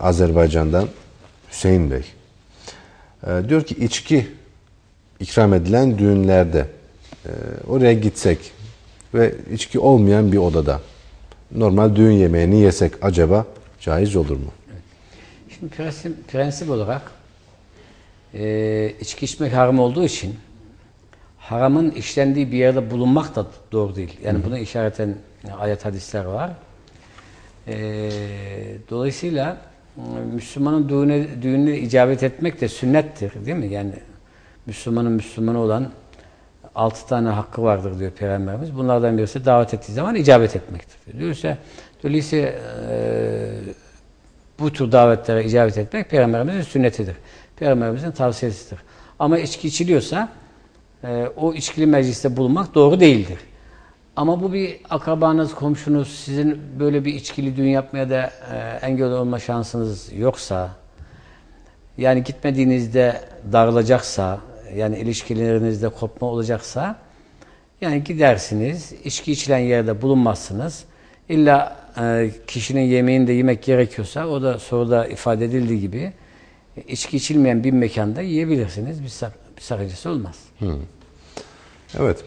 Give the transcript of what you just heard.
Azerbaycan'dan Hüseyin Bey. E, diyor ki içki ikram edilen düğünlerde e, oraya gitsek ve içki olmayan bir odada normal düğün yemeğini yesek acaba caiz olur mu? Şimdi prensip, prensip olarak e, içki içmek haram olduğu için haramın işlendiği bir yerde bulunmak da doğru değil. Yani buna işareten ayet hadisler var. E, dolayısıyla Müslümanın düğüne, düğününe icabet etmek de sünnettir değil mi? Yani Müslümanın Müslümanı olan altı tane hakkı vardır diyor Peygamberimiz. Bunlardan birisi davet ettiği zaman icabet etmektir. Dolayısıyla, dolayısıyla e, bu tür davetlere icabet etmek Peygamberimizin sünnetidir. Peygamberimizin tavsiyesidir. Ama içki içiliyorsa e, o içkili mecliste bulunmak doğru değildir. Ama bu bir akrabanız, komşunuz, sizin böyle bir içkili düğün yapmaya da e, engel olma şansınız yoksa, yani gitmediğinizde darılacaksa, yani ilişkilerinizde kopma olacaksa, yani gidersiniz, içki içilen yerde bulunmazsınız. İlla e, kişinin yemeğini de yemek gerekiyorsa, o da soruda ifade edildiği gibi, içki içilmeyen bir mekanda yiyebilirsiniz. Bir, sak bir sakıncası olmaz. Evet.